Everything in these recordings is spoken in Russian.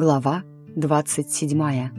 Глава двадцать седьмая.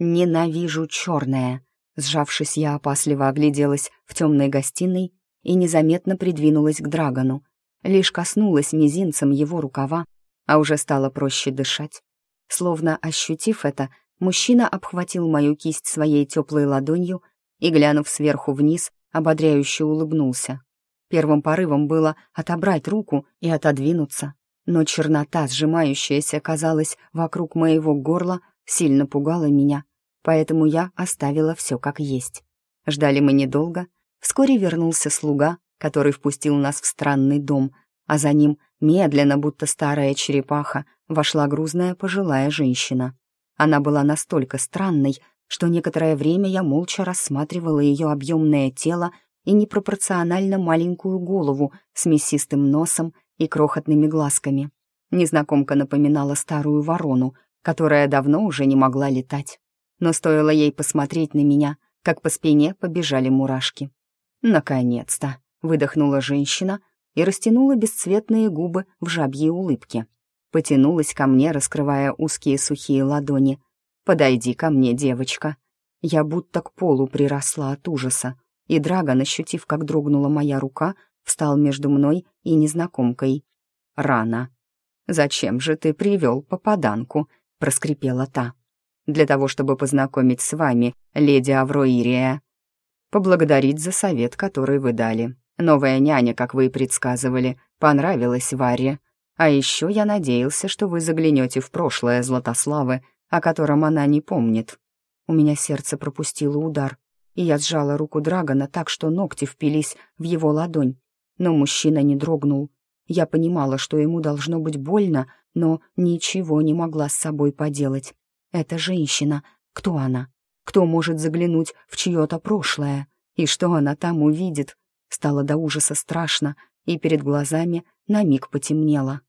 Ненавижу черное. Сжавшись, я опасливо огляделась в темной гостиной и незаметно придвинулась к Драгону. Лишь коснулась мизинцем его рукава, а уже стало проще дышать. Словно ощутив это, мужчина обхватил мою кисть своей теплой ладонью и, глянув сверху вниз, ободряюще улыбнулся. Первым порывом было отобрать руку и отодвинуться, но чернота, сжимающаяся, казалось, вокруг моего горла, сильно пугала меня, поэтому я оставила все как есть. Ждали мы недолго. Вскоре вернулся слуга, который впустил нас в странный дом, а за ним, медленно, будто старая черепаха, вошла грузная пожилая женщина. Она была настолько странной, что некоторое время я молча рассматривала ее объемное тело и непропорционально маленькую голову с мясистым носом и крохотными глазками. Незнакомка напоминала старую ворону, которая давно уже не могла летать. Но стоило ей посмотреть на меня, как по спине побежали мурашки. «Наконец-то!» — выдохнула женщина и растянула бесцветные губы в жабьей улыбке. Потянулась ко мне, раскрывая узкие сухие ладони. «Подойди ко мне, девочка». Я будто к полу приросла от ужаса, и Драгон, ощутив, как дрогнула моя рука, встал между мной и незнакомкой. «Рано. Зачем же ты привел попаданку?» — проскрипела та. «Для того, чтобы познакомить с вами, леди Авроирия. Поблагодарить за совет, который вы дали. Новая няня, как вы и предсказывали, понравилась Варе. А еще я надеялся, что вы заглянете в прошлое Златославы, о котором она не помнит. У меня сердце пропустило удар, и я сжала руку Драгона так, что ногти впились в его ладонь. Но мужчина не дрогнул. Я понимала, что ему должно быть больно, но ничего не могла с собой поделать. Эта женщина, кто она? Кто может заглянуть в чье-то прошлое? И что она там увидит? Стало до ужаса страшно, и перед глазами на миг потемнело.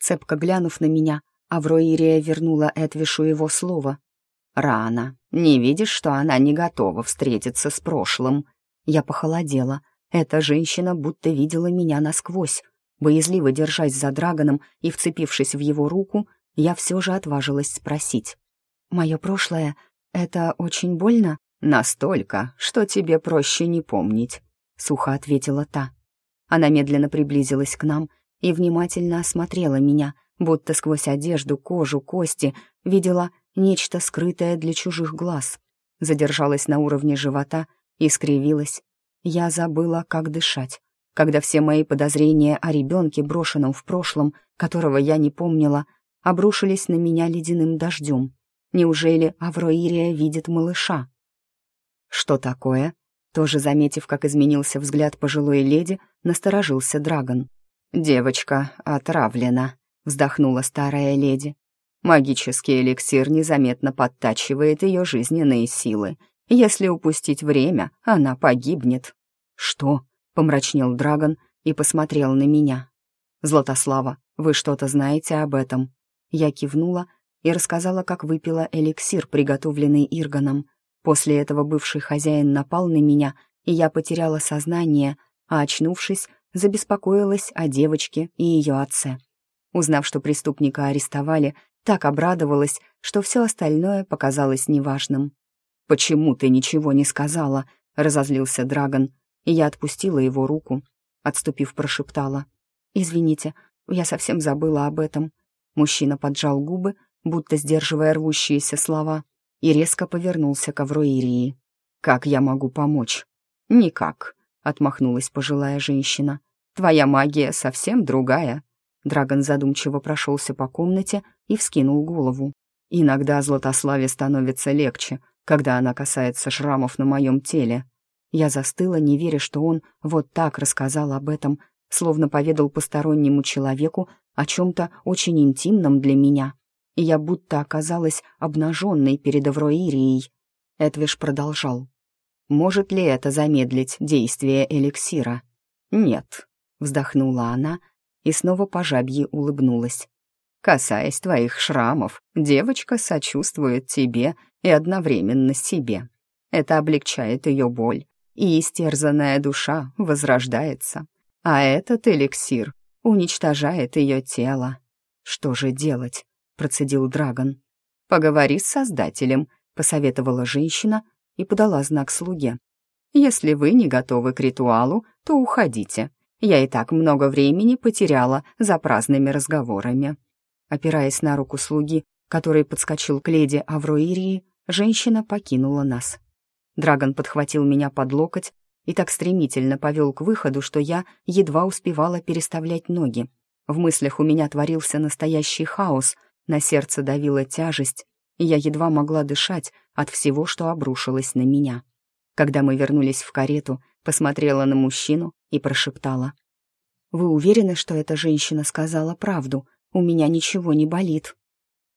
Цепко глянув на меня, Авроирия вернула Эдвишу его слово. «Рано. Не видишь, что она не готова встретиться с прошлым?» Я похолодела. Эта женщина будто видела меня насквозь. Боязливо держась за Драгоном и вцепившись в его руку, я все же отважилась спросить. «Мое прошлое — это очень больно?» «Настолько, что тебе проще не помнить», — сухо ответила та. Она медленно приблизилась к нам и внимательно осмотрела меня, будто сквозь одежду, кожу, кости видела нечто скрытое для чужих глаз. Задержалась на уровне живота и скривилась. Я забыла, как дышать, когда все мои подозрения о ребенке, брошенном в прошлом, которого я не помнила, обрушились на меня ледяным дождем. Неужели Авроирия видит малыша? «Что такое?» Тоже заметив, как изменился взгляд пожилой леди, насторожился Драгон. «Девочка отравлена», — вздохнула старая леди. «Магический эликсир незаметно подтачивает ее жизненные силы. Если упустить время, она погибнет». «Что?» — помрачнел Драгон и посмотрел на меня. «Златослава, вы что-то знаете об этом?» Я кивнула и рассказала, как выпила эликсир, приготовленный Ирганом. После этого бывший хозяин напал на меня, и я потеряла сознание, а, очнувшись, забеспокоилась о девочке и ее отце. Узнав, что преступника арестовали, так обрадовалась, что все остальное показалось неважным. «Почему ты ничего не сказала?» — разозлился Драгон, и я отпустила его руку. Отступив, прошептала. «Извините, я совсем забыла об этом». Мужчина поджал губы, будто сдерживая рвущиеся слова, и резко повернулся к Авроирии. «Как я могу помочь?» «Никак», — отмахнулась пожилая женщина. «Твоя магия совсем другая». Драгон задумчиво прошелся по комнате и вскинул голову. «Иногда Златославе становится легче, когда она касается шрамов на моем теле». Я застыла, не веря, что он вот так рассказал об этом, словно поведал постороннему человеку о чем-то очень интимном для меня и я будто оказалась обнаженной перед Авроирией. Эдвиш продолжал. «Может ли это замедлить действие эликсира?» «Нет», — вздохнула она и снова по жабье улыбнулась. «Касаясь твоих шрамов, девочка сочувствует тебе и одновременно себе. Это облегчает ее боль и истерзанная душа возрождается. А этот эликсир уничтожает ее тело. «Что же делать?» — процедил Драгон. «Поговори с Создателем», — посоветовала женщина и подала знак слуге. «Если вы не готовы к ритуалу, то уходите. Я и так много времени потеряла за праздными разговорами». Опираясь на руку слуги, который подскочил к леди Авроирии, женщина покинула нас. Драгон подхватил меня под локоть и так стремительно повел к выходу, что я едва успевала переставлять ноги. В мыслях у меня творился настоящий хаос, на сердце давила тяжесть, и я едва могла дышать от всего, что обрушилось на меня. Когда мы вернулись в карету, посмотрела на мужчину и прошептала. «Вы уверены, что эта женщина сказала правду? У меня ничего не болит».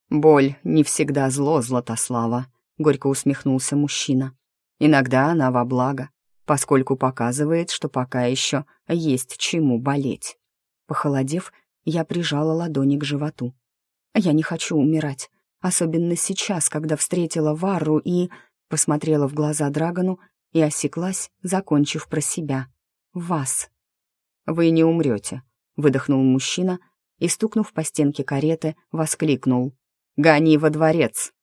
«Боль не всегда зло, Златослава», — горько усмехнулся мужчина. «Иногда она во благо, поскольку показывает, что пока еще есть чему болеть». Похолодев, я прижала ладони к животу. «Я не хочу умирать, особенно сейчас, когда встретила Варру и...» Посмотрела в глаза Драгону и осеклась, закончив про себя. «Вас». «Вы не умрете», — выдохнул мужчина и, стукнув по стенке кареты, воскликнул. «Гони во дворец!»